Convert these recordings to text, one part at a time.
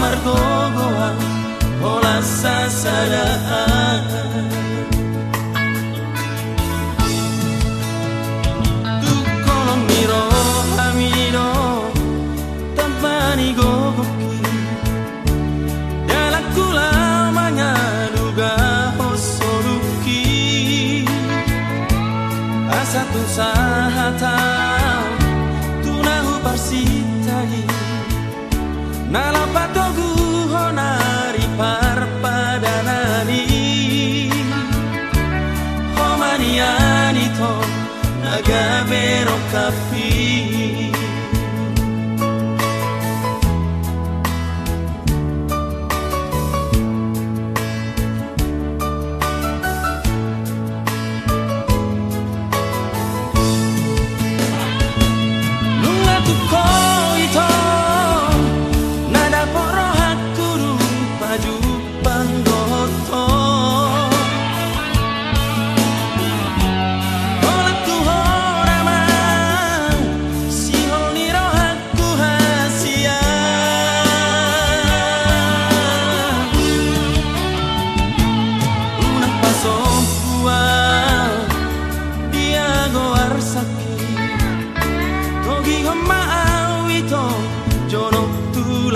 bergogohan Olah sasadaan Tukolong miro hamiro Tampani gogoki Dalam kulamanya duga hosoruki Asa tu che vero capire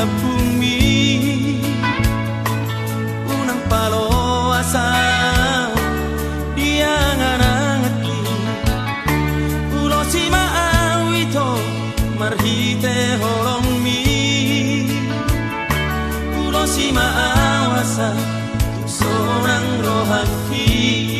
tula bumi. Unang palo asa dia nganangati Ulo si maawi to marhite holong mi Ulo si maawasa tu sonang rohaki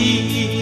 你。